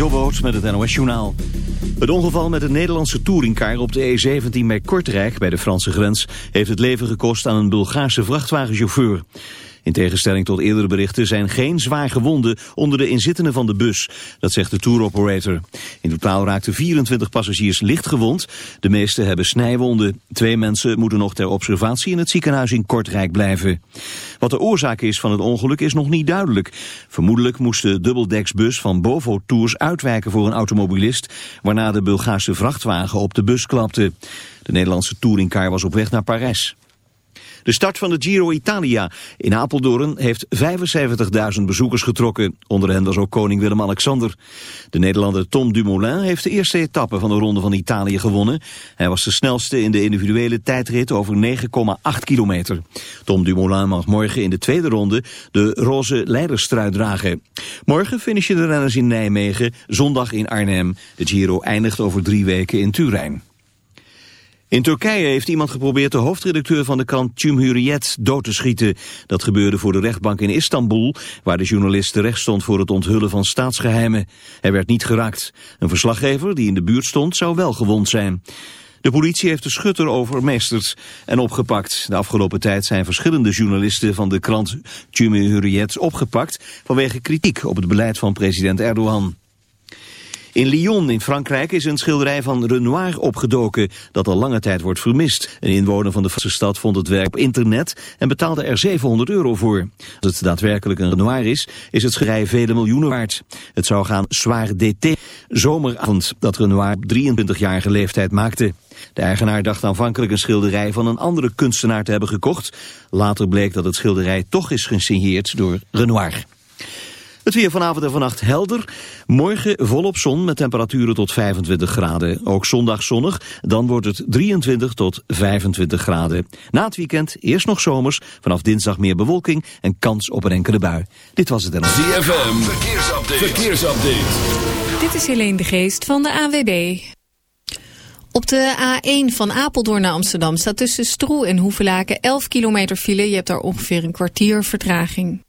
Jobboot met het NOS Journaal. Het ongeval met een Nederlandse touringcar op de E17 bij Kortrijk bij de Franse grens... heeft het leven gekost aan een Bulgaarse vrachtwagenchauffeur. In tegenstelling tot eerdere berichten zijn geen zwaar gewonden onder de inzittenden van de bus. Dat zegt de tour operator. In totaal raakten 24 passagiers licht gewond. De meeste hebben snijwonden. Twee mensen moeten nog ter observatie in het ziekenhuis in Kortrijk blijven. Wat de oorzaak is van het ongeluk is nog niet duidelijk. Vermoedelijk moest de dubbeldeksbus van Bovo Tours uitwijken voor een automobilist... waarna de Bulgaarse vrachtwagen op de bus klapte. De Nederlandse touringcar was op weg naar Parijs. De start van de Giro Italia in Apeldoorn heeft 75.000 bezoekers getrokken. Onder hen was ook koning Willem-Alexander. De Nederlander Tom Dumoulin heeft de eerste etappe van de Ronde van Italië gewonnen. Hij was de snelste in de individuele tijdrit over 9,8 kilometer. Tom Dumoulin mag morgen in de tweede ronde de roze leiderstrui dragen. Morgen finishen de renners in Nijmegen, zondag in Arnhem. De Giro eindigt over drie weken in Turijn. In Turkije heeft iemand geprobeerd de hoofdredacteur van de krant Cumhuriyet dood te schieten. Dat gebeurde voor de rechtbank in Istanbul, waar de journalist terecht stond voor het onthullen van staatsgeheimen. Hij werd niet geraakt. Een verslaggever die in de buurt stond zou wel gewond zijn. De politie heeft de schutter overmeesterd en opgepakt. De afgelopen tijd zijn verschillende journalisten van de krant Cumhuriyet opgepakt vanwege kritiek op het beleid van president Erdogan. In Lyon in Frankrijk is een schilderij van Renoir opgedoken dat al lange tijd wordt vermist. Een inwoner van de Franse stad vond het werk op internet en betaalde er 700 euro voor. Als het daadwerkelijk een Renoir is, is het schilderij vele miljoenen waard. Het zou gaan Soir d'été, zomeravond, dat Renoir op 23-jarige leeftijd maakte. De eigenaar dacht aanvankelijk een schilderij van een andere kunstenaar te hebben gekocht. Later bleek dat het schilderij toch is gesigneerd door Renoir. Het weer vanavond en vannacht helder. Morgen volop zon met temperaturen tot 25 graden. Ook zondag zonnig, dan wordt het 23 tot 25 graden. Na het weekend eerst nog zomers, vanaf dinsdag meer bewolking en kans op een enkele bui. Dit was het en ZFM, verkeersupdate. verkeersupdate. Dit is Helene de Geest van de AWB. Op de A1 van Apeldoorn naar Amsterdam staat tussen Stroe en Hoevelaken 11 kilometer file. Je hebt daar ongeveer een kwartier vertraging.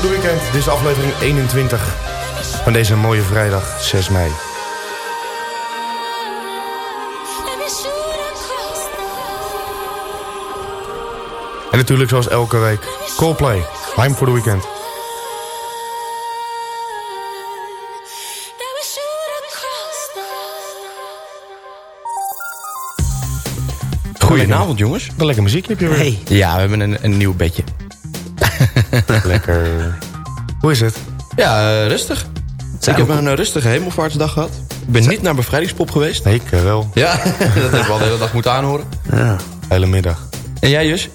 To the weekend. Dit is aflevering 21 van deze mooie vrijdag 6 mei. En natuurlijk zoals elke week, Coldplay, Time for the Weekend. Goedenavond jongens. Een lekker muziekje heb je weer. Hey. Ja, we hebben een, een nieuw bedje. Lekker. Hoe is het? Ja, eh, rustig. Ik heb een eh, rustige hemelvaartsdag gehad. Ik ben niet naar bevrijdingspop geweest. Nee, ik eh, wel. Ja, dat heb ik al de hele dag moeten aanhoren. Ja. Hele middag. En jij Jus?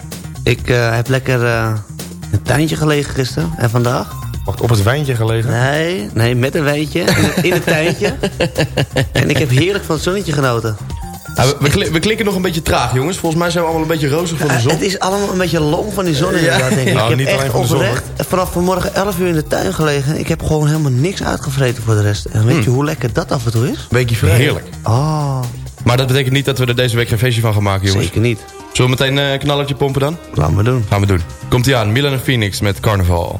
Ik eh, heb lekker eh, in het tuintje gelegen gisteren en vandaag. Wacht, op het wijntje gelegen? Nee, nee, met een wijntje in het, in het tuintje. en ik heb heerlijk van het zonnetje genoten. Ja, we, we, kli- we klikken nog een beetje traag jongens. Volgens mij zijn we allemaal een beetje rozig van de Eh, zon. het is allemaal een beetje lom van die zon inderdaad, denk ik. Nou, ik heb niet alleen echt van de zon, oprecht vanaf vanmorgen 11 uur in de tuin gelegen. Ik heb gewoon helemaal niks uitgevreten voor de rest. En weet je hoe lekker dat af en toe is? Weekje vrij. Heerlijk. Oh, Maar dat betekent niet dat we er deze week geen feestje van gaan maken jongens. zeker niet. Zullen we meteen eh, een knallertje pompen dan? Laat me doen. Gaan we doen. Komt ie aan, Milan en Phoenix met Carnaval.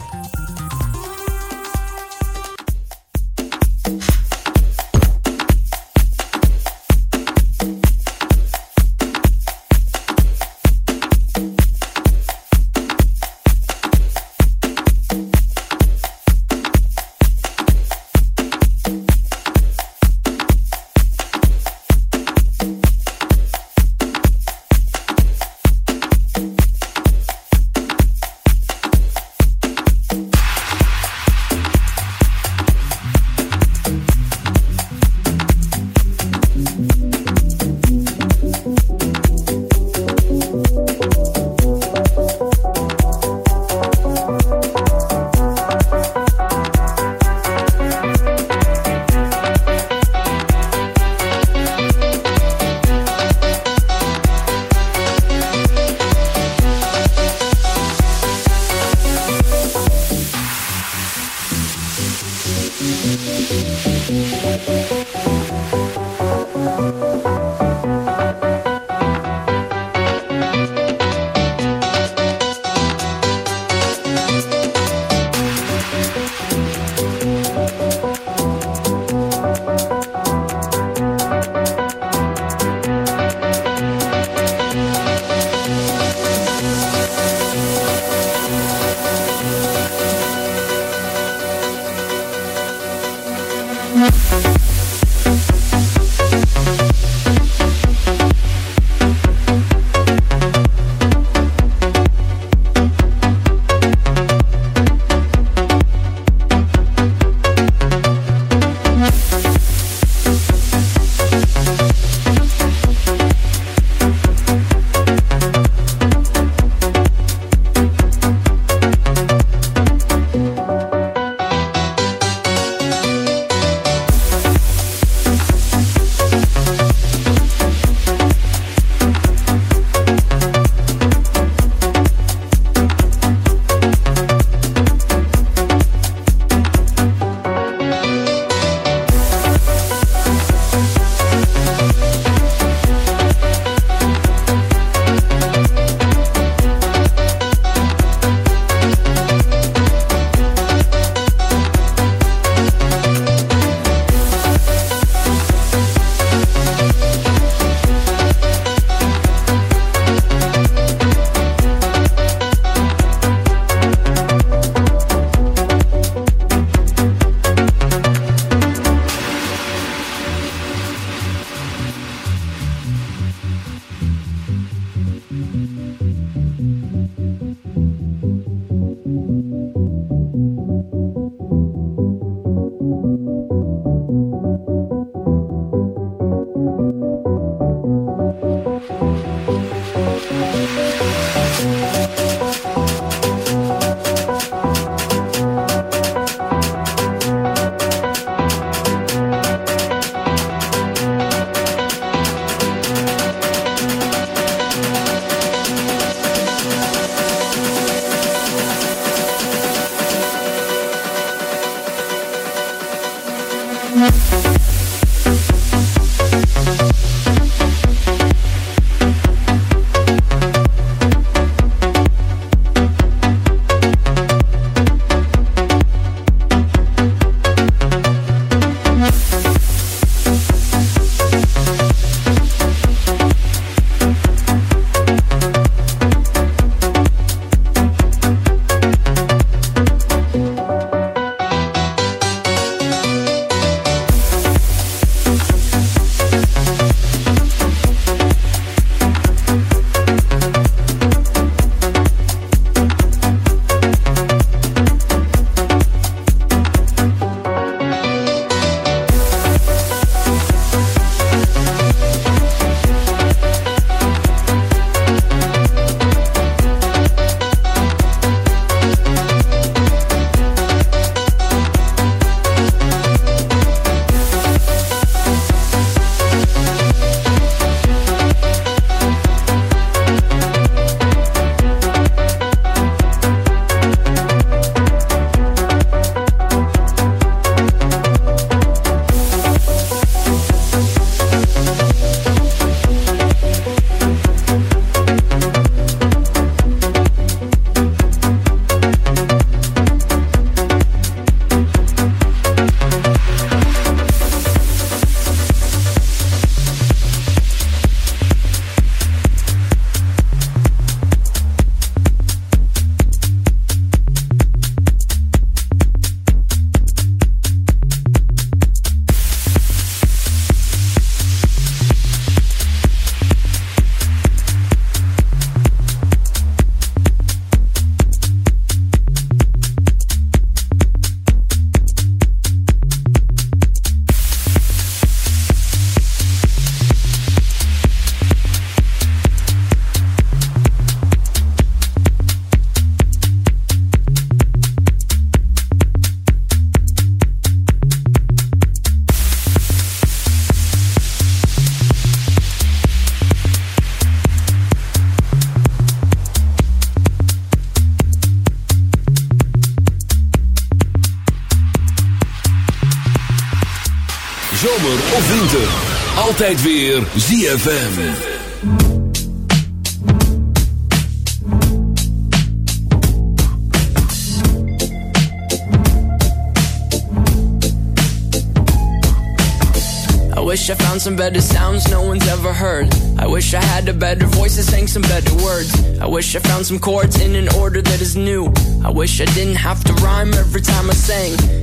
Weer ZFM. I wish I found some better sounds no one's ever heard. I wish I had a better voice and sang some better words. I wish I found some chords in an order that is new. I wish I didn't have to rhyme every time I sang.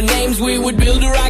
different names. We would build a rocket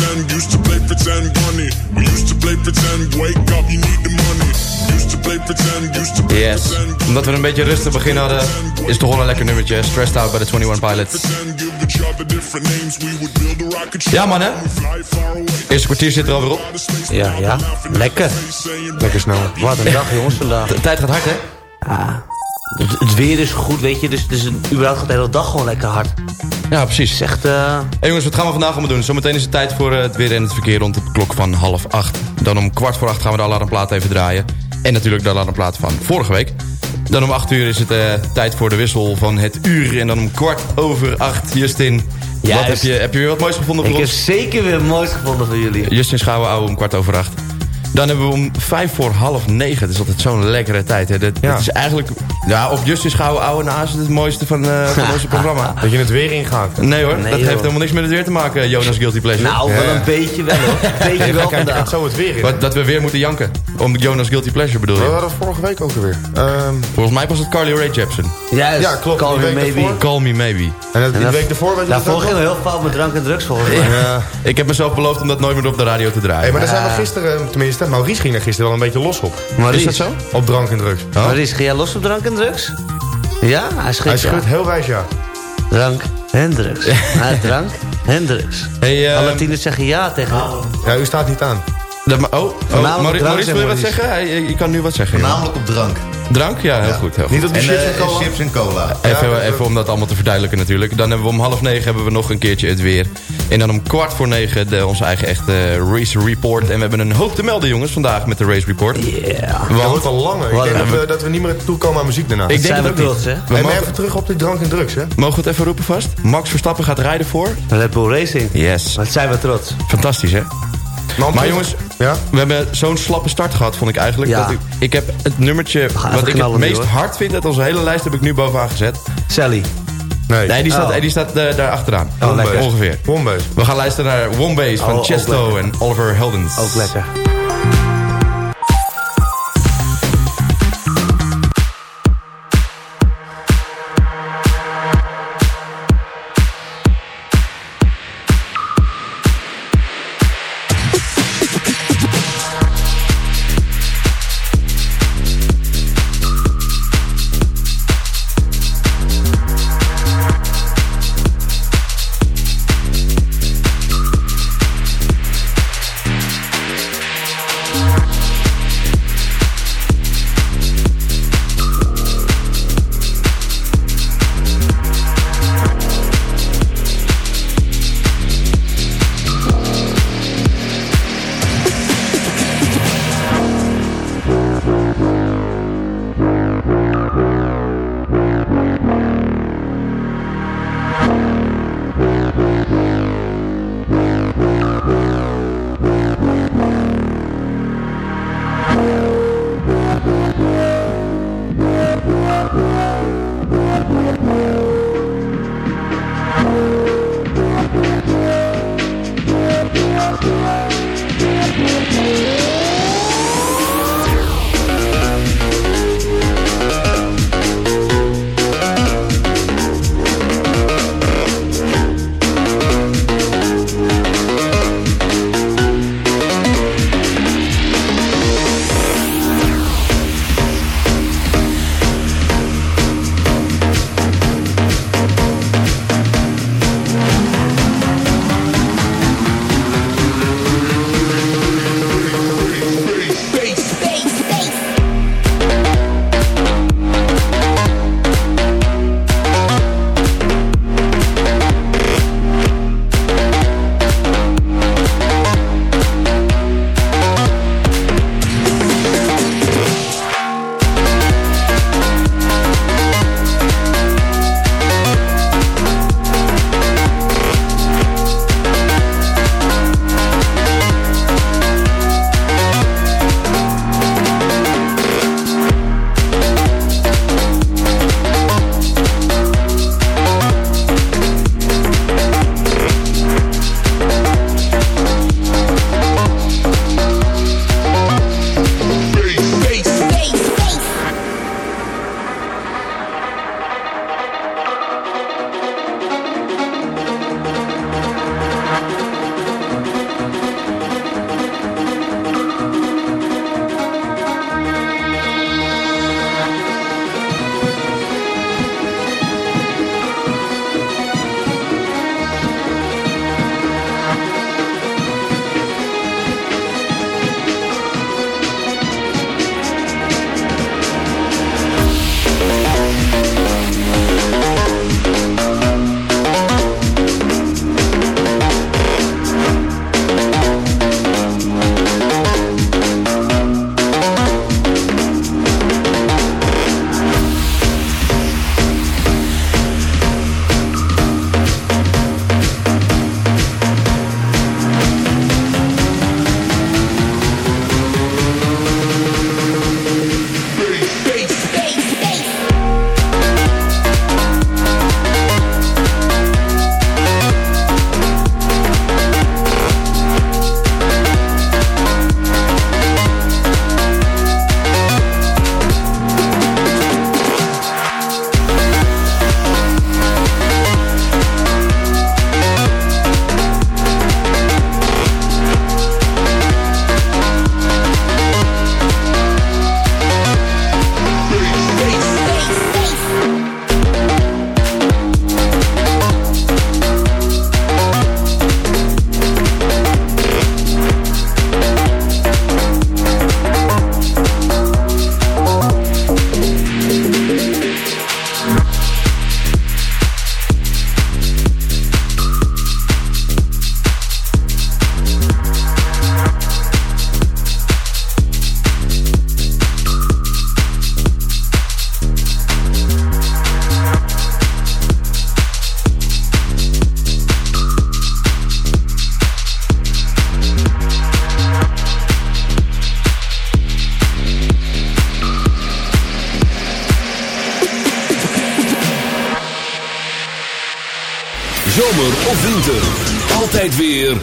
pretend, used to play pretend, bunny. We used to play pretend, wake up, you need the money. Used to play pretend, used to play Yes. pretend. Omdat we een beetje rustig begin hadden, is toch wel een lekker nummertje. Stressed Out bij de 21 Pilots. Ja man hè, eerste kwartier zit er alweer op. Ja, ja. Lekker. Lekker snel. Wat een dag, jongens, vandaag. De tijd gaat hard hè? Ja. Het, het weer is goed, weet je. Dus, dus een, überhaupt gaat de hele dag gewoon lekker hard. Ja precies. Het is echt... eh, Hey jongens, wat gaan we vandaag allemaal doen? Zometeen is het tijd voor eh, het weer en het verkeer rond de klok van half acht. Dan om kwart voor acht gaan we de alarmplaat even draaien. En natuurlijk de alarmplaat van vorige week. Dan om acht uur is het eh, tijd voor de wissel van het uur. En dan om kwart over acht, Justin. Wat heb je, heb je weer wat moois gevonden voor ik heb ons? zeker weer moois gevonden van jullie. Justin Schouwen om kwart over acht. Dan hebben we om vijf voor half negen. Het is altijd zo'n lekkere tijd. Hè. Dat, Ja. dat is eigenlijk... Ja, op Justin Schouwen ouwe na is het mooiste van, eh van onze programma. Dat je het weer ingaat. Nee hoor, Nee, dat joh. heeft helemaal niks met het weer te maken, Jonas Guilty Pleasure. Nou, wel een beetje wel hoor. Een beetje wel Kijk, vandaag. gaat zo het weer in. Wat, dat we weer moeten janken. Om Jonas Guilty Pleasure bedoel We je? hadden vorige week ook alweer. Ehm, Volgens mij was het Carly Rae Jepsen. Juist, Ja, klopt. Call me maybe. Call me maybe. en dat- die dat- week ervoor, weet je Daarvoor dat ging heel fout met drank en drugs volgens mij. Ja. Ik heb mezelf beloofd om dat nooit meer op de radio te draaien. Hey, maar daar zijn we gisteren, tenminste, Maurice ging er gisteren wel een beetje los op. Maurice. Is dat zo? Op drank en drugs. Maurice, ga jij los op drank en drugs? Ja, hij schudt Hij ja. schudt heel wijs ja. Drank en drugs. Ja, drank en drugs. Hey, eh, Alle tieners zeggen ja tegen Ja, u staat niet aan. Dat, oh, oh Maurice, Maurice, wil je wat zeggen? Hij- Je, je kan nu wat zeggen. Voornamelijk op drank. Drank? Ja, heel goed. Heel goed. Niet op En, chips en eh, cola? chips en cola. Even, even om dat allemaal te verduidelijken natuurlijk. Dan hebben we om half negen hebben we nog een keertje het weer. En dan om kwart voor negen de, onze eigen echte race report. En we hebben een hoop te melden jongens vandaag met de race report. Yeah. Dat Want, wordt al langer. Ik denk dat we, dat we niet meer toekomen aan muziek daarna. ik denk ook niet. trots, hè? We en mogen, even terug op die drank en drugs, hè? mogen we het even roepen vast? Max Verstappen gaat rijden voor? Red Bull Racing. Yes. Wat zijn we trots. Fantastisch hè? Maar jongens, Ja? we hebben zo'n slappe start gehad, vond ik eigenlijk. Ja. Dat ik, ik heb het nummertje wat ik het meest hoor. hard vind uit onze hele lijst heb ik nu bovenaan gezet. Sally. Nee. Nee, die staat, Oh. die staat eh, daar achteraan. Oh. Ongeveer. Wombase. We gaan luisteren naar Wombase van Oh, Chesto en Oliver Heldens. Ook lekker.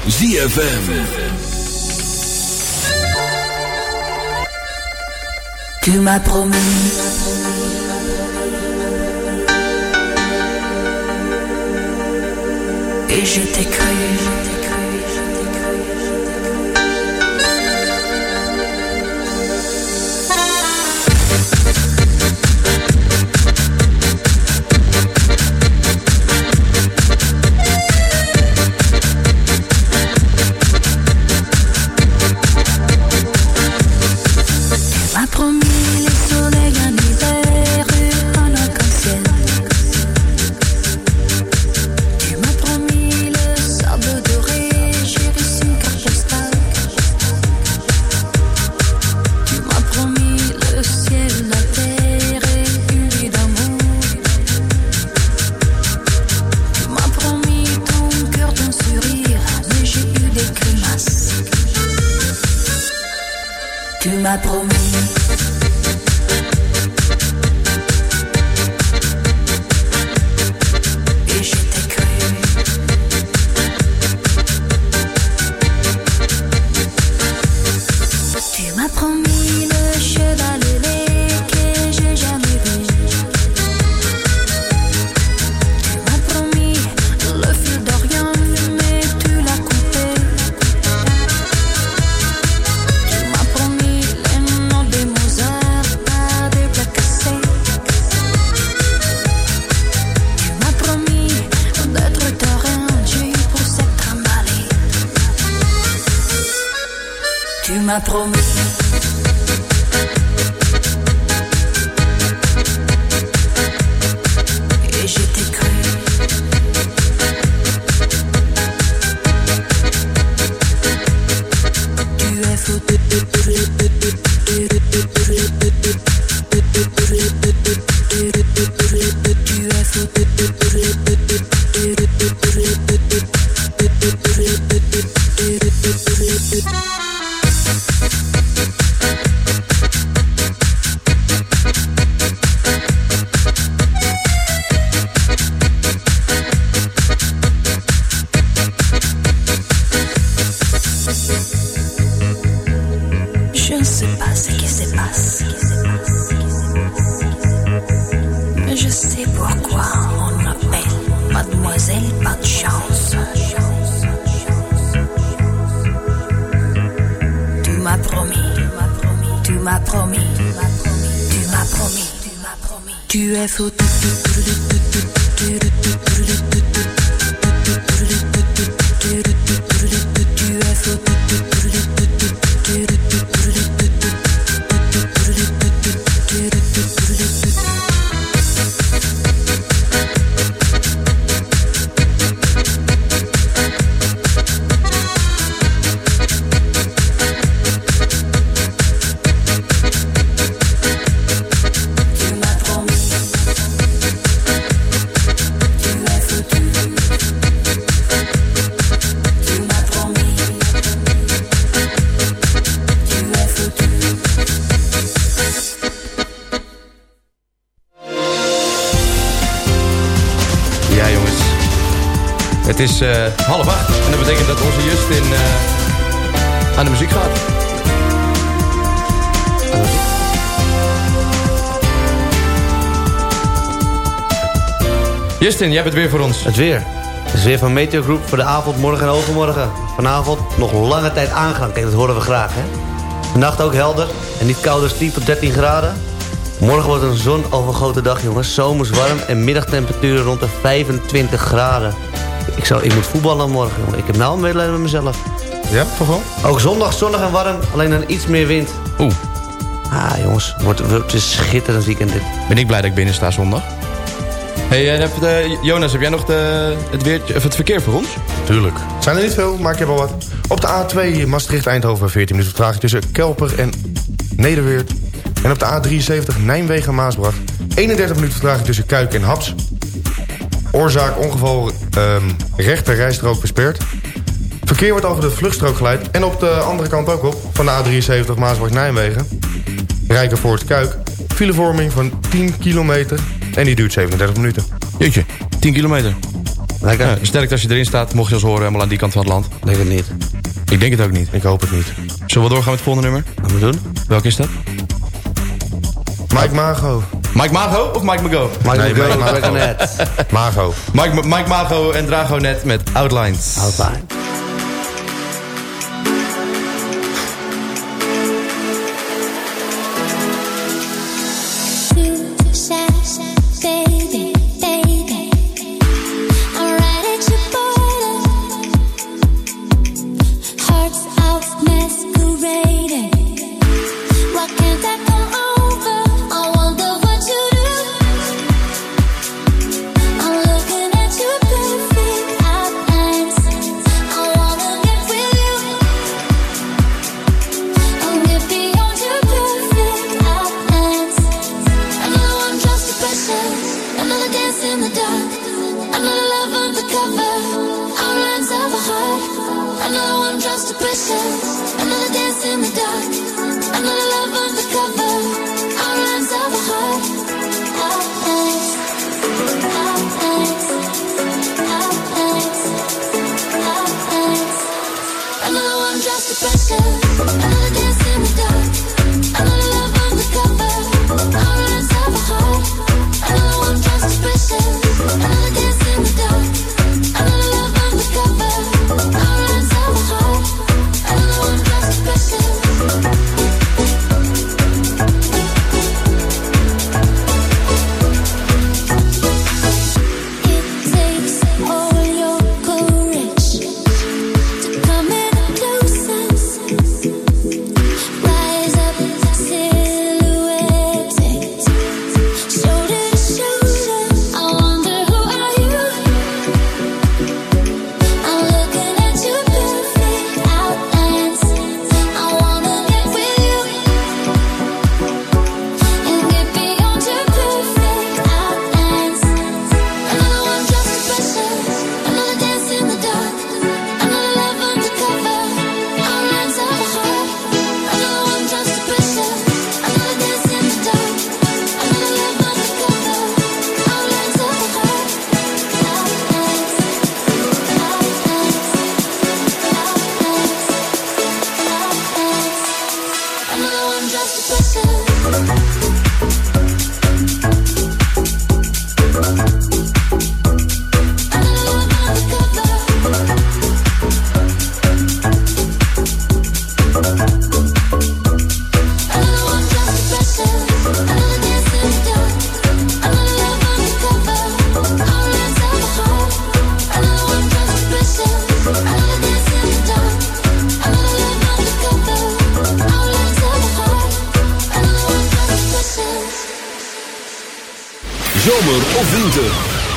ZFM. Tu m'as promis tu is eh, half acht. En dat betekent dat onze Justin eh, aan de muziek gaat. Justin, jij bent weer voor ons. Het weer. Het is weer van Meteo Group voor de avond, morgen en overmorgen. Vanavond nog lange tijd aangaan. Kijk, dat horen we graag, hè? Vannacht ook helder en niet kouder dan 10 tot 13 graden. Morgen wordt een zonovergoten dag, jongens. Zomers warm en middagtemperaturen rond de 25 graden. Ik, zou, ik moet voetballen morgen, jongen. Ik heb nou een medelijden met mezelf. Ja, toch wel? Ook zondag zonnig en warm, alleen dan iets meer wind. Oeh. Ah, jongens, wordt, wordt een schitterend weekend dit. Ben ik blij dat ik binnen sta zondag. Hey, heb- eh, Jonas, heb jij nog de, het, weertje, of het verkeer voor ons? Tuurlijk. Het zijn er niet veel, maar ik heb al wat. Op de A2 Maastricht-Eindhoven 14 minuten vertraging tussen Kelper en Nederweert. En op de A73 Nijmegen-Maasbracht 31 minuten vertraging tussen Kuik en Haps. Oorzaak ongeval ehm, um, rechter rijstrook. Verkeer wordt over de vluchtstrook geleid. En op de andere kant ook op. Van de A73 Maasbracht-Nijmegen. Rijkenvoort-Kuik. Filevorming van 10 kilometer. En die duurt 37 minuten. Jeetje, 10 kilometer. Ja, sterk als je erin staat, mocht je ons horen helemaal aan die kant van het land. Denk het niet. Ik denk het ook niet. Ik hoop het niet. Zullen we doorgaan met het volgende nummer? Laten we doen. Welke is dat? Mike Mago. Mike Mago of Mike Mago? Mike nee, Mago, Mike Mago. Mago. Mike, Mike Mago en Drago net met Outlines. Outlines. myself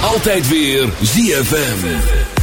Altijd weer ZFM.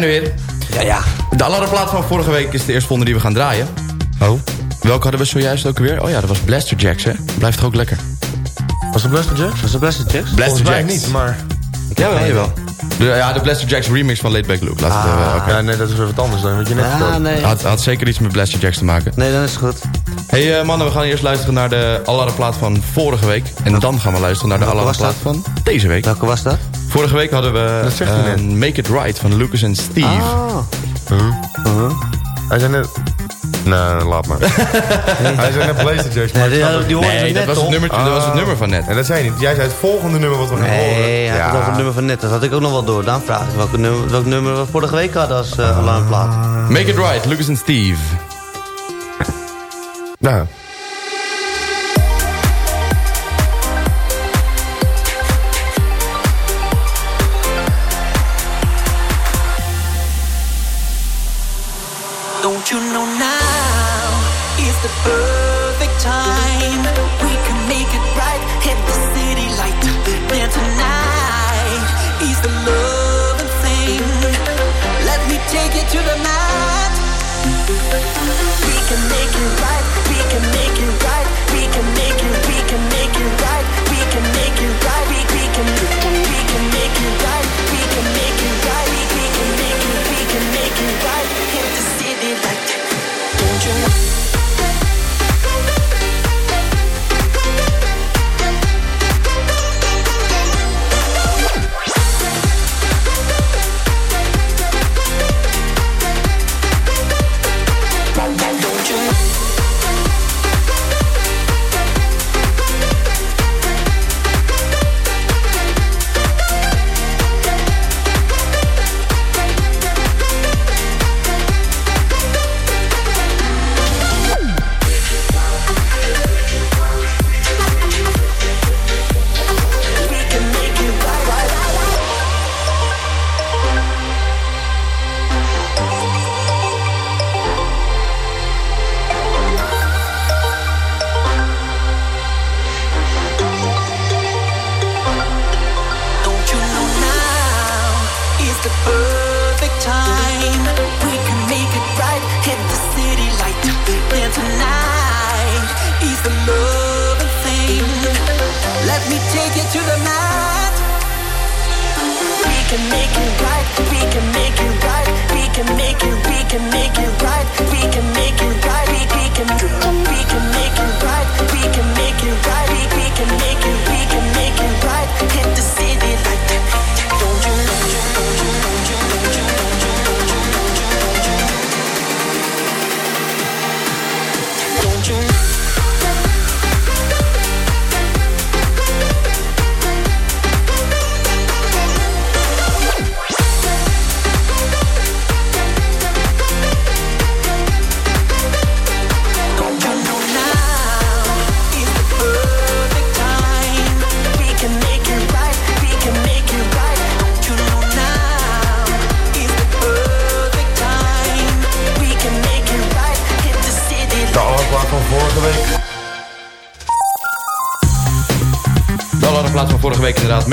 Zijn er weer. Ja, ja. De alarmplaat van vorige week is de eerste die we gaan draaien. Oh. Welke hadden we zojuist ook weer? Oh ja, dat was Blaster Jacks, hè? Blijft toch ook lekker? Was het Blaster Jacks? Was dat Blaster Jacks? Blaster mij Jacks. niet, maar... Jawel, jawel. De, ja, de Blaster Jacks remix van Late Back Luke. Laat het, eh, oké. Ja, nee, dat is weer wat anders dan wat je net Ah, nee. had, had zeker iets met Blaster Jacks te maken. Nee, dan is het goed. hey, eh, mannen, we gaan eerst luisteren naar de alarmplaat van vorige week. En dan gaan we luisteren naar de alarmplaat van deze week. Welke was dat? Vorige week hadden we Dat hij eh. Make It Right van Lucas en Steve. Oh. Hij zei net... Nee, laat maar. Hij zei net Jacks, maar Nee, ik die, nee, dat was, het nummertje, dat was het nummer van net. En dat zei je niet. Jij zei het volgende nummer wat we gaan horen. Nee, hij had het over het nummer van net. Dat had ik ook nog wel door. Dan vraag ik welk nummer, welk nummer we vorige week hadden als uh, alarmplaat. Make It Right, Lucas en Steve. Nou,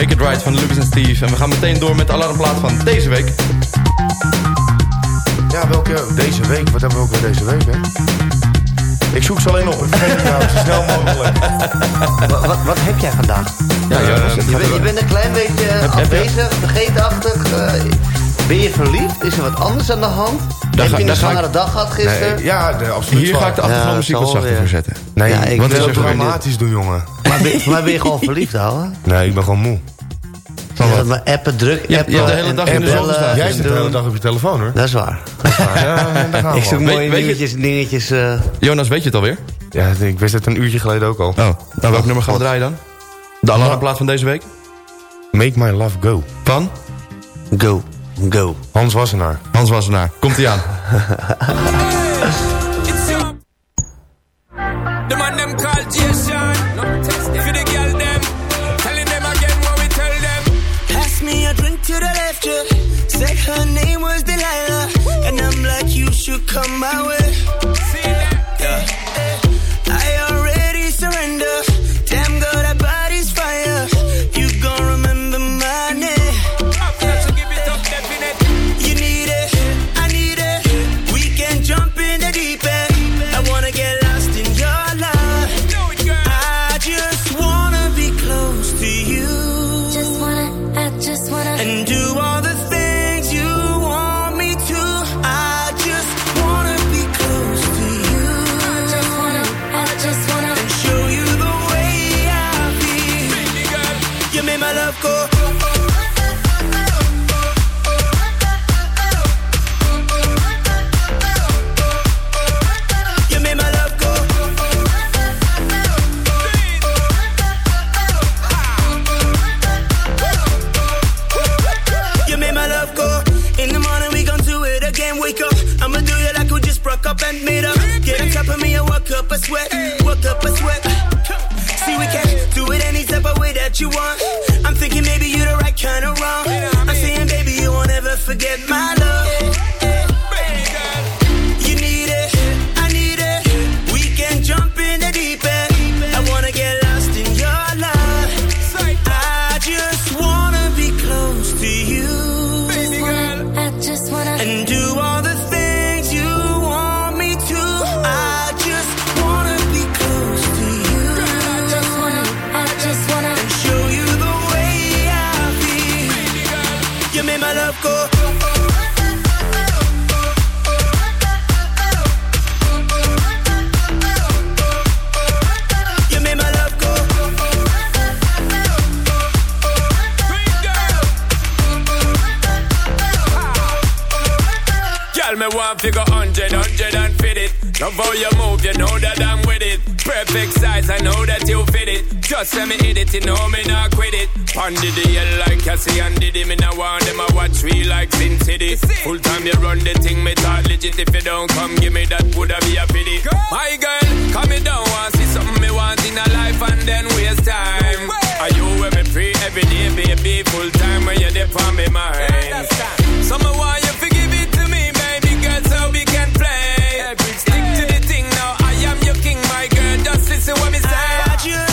Make It Right van Lucas en Steve. En we gaan meteen door met de alarmplaat van deze week. Ja, welke? Deze week. Wat hebben we ook weer deze week, hè? Ik zoek ze alleen op. Ik vergeet het nou zo snel mogelijk. Wat, wat, wat heb jij vandaag? Ja, Eh, Jonas, Je, bent- je bent een klein beetje heb afwezig, vergeetachtig. eh, ben je verliefd? Is er wat anders aan de hand? heb ga- je een daar ik- zware dag gehad gisteren? Nee, ja, de, absoluut. Hier ga ik de Ja, achtergrondmuziek wat zal zachter weer. voor zetten. Nee, Ja, ik wat wil is ook zo gewoon dramatisch doen, jongen. Maar ben, voor mij ben je gewoon verliefd, ouwe. Nee, ik ben gewoon moe. Van Ja, maar appen, druk, Je hebt- appen je hebt de hele dag in de zon gestaan. Jij zit de hele dag op je telefoon, hoor. Dat is waar. Dat is waar. Ja, daar gaan we Ik zoek. Weet- mooie weet je- nieuwtjes en dingetjes. eh, Jonas, weet je het alweer? Ja, ik wist het een uurtje geleden ook al. Oh, nou welk nummer gaan we draaien dan? De alarmplaat van deze week? Make My Love Go. Van go, go. Hans Wassenaar. Hans Wassenaar. Komt ie aan. come my way. them a watch we like Sin City. Full time you run the thing, me thought legit. If you don't come, give me that, woulda be a pity. Girl. My girl, come me down, want see something me want in a life and then waste time. No are you with me free every day, baby? Full time when you're there for me, mind. Some of why you forgive it to me, baby girl, so we can play. Stick to the thing now, I am your king, my girl. Just listen what me say. I want you.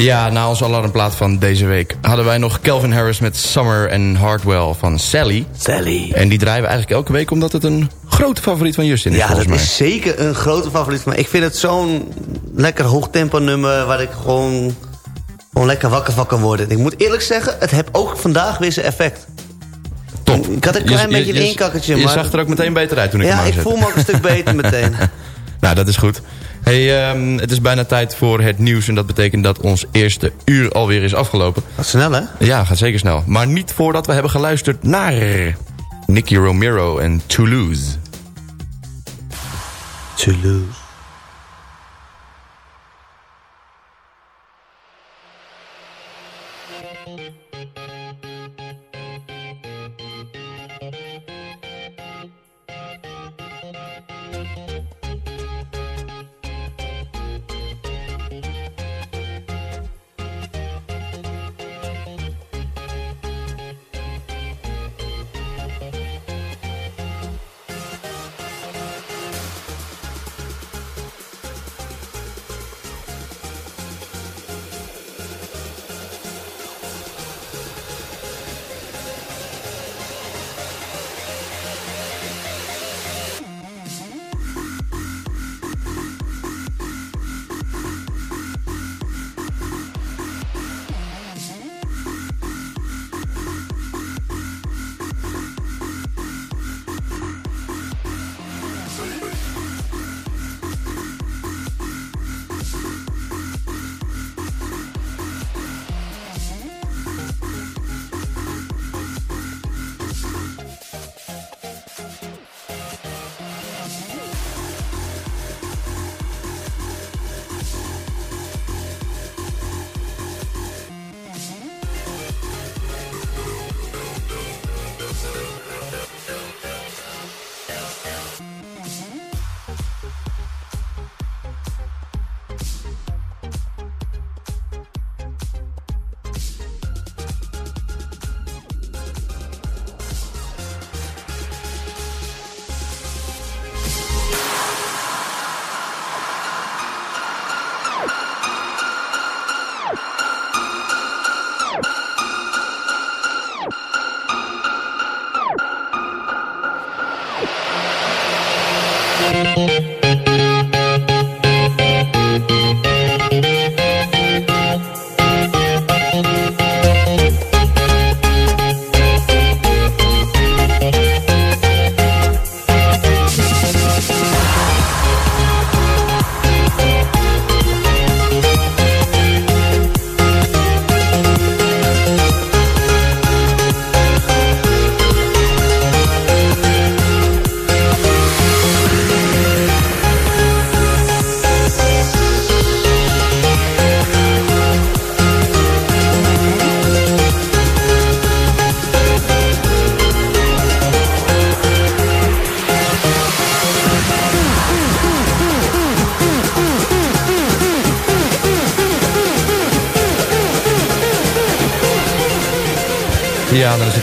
Ja, na onze alarmplaat van deze week hadden wij nog Calvin Harris met Summer en Hardwell van Sally. Sally. En die draaien we eigenlijk elke week omdat het een grote favoriet van Justin is Ja, dat mij. is zeker een grote favoriet van mij. Ik vind het zo'n lekker hoogtempo nummer... waar ik gewoon, gewoon lekker wakker van kan worden. En ik moet eerlijk zeggen, het heb ook vandaag weer zijn effect. Top. Ik had een klein je- beetje je- een inkakkertje. Je maar... zag er ook meteen beter uit toen ik Ja, hem ik aanzette. voel me ook een stuk beter meteen. Nou, dat is goed. Hey, ehm, het is bijna tijd voor het nieuws. En dat betekent dat ons eerste uur alweer is afgelopen. Wat snel, hè? Ja, gaat zeker snel. Maar niet voordat we hebben geluisterd naar... Nicky Romero en Toulouse. Toulouse.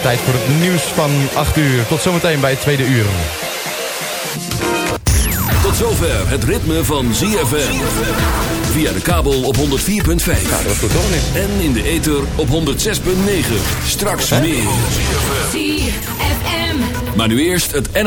Tijd voor het nieuws van 8 uur. Tot zometeen bij het tweede uur. Tot zover het ritme van ZFM. Via de kabel op 104.5. En in de ether op 106.9. Straks meer. ZFM. Maar nu eerst het N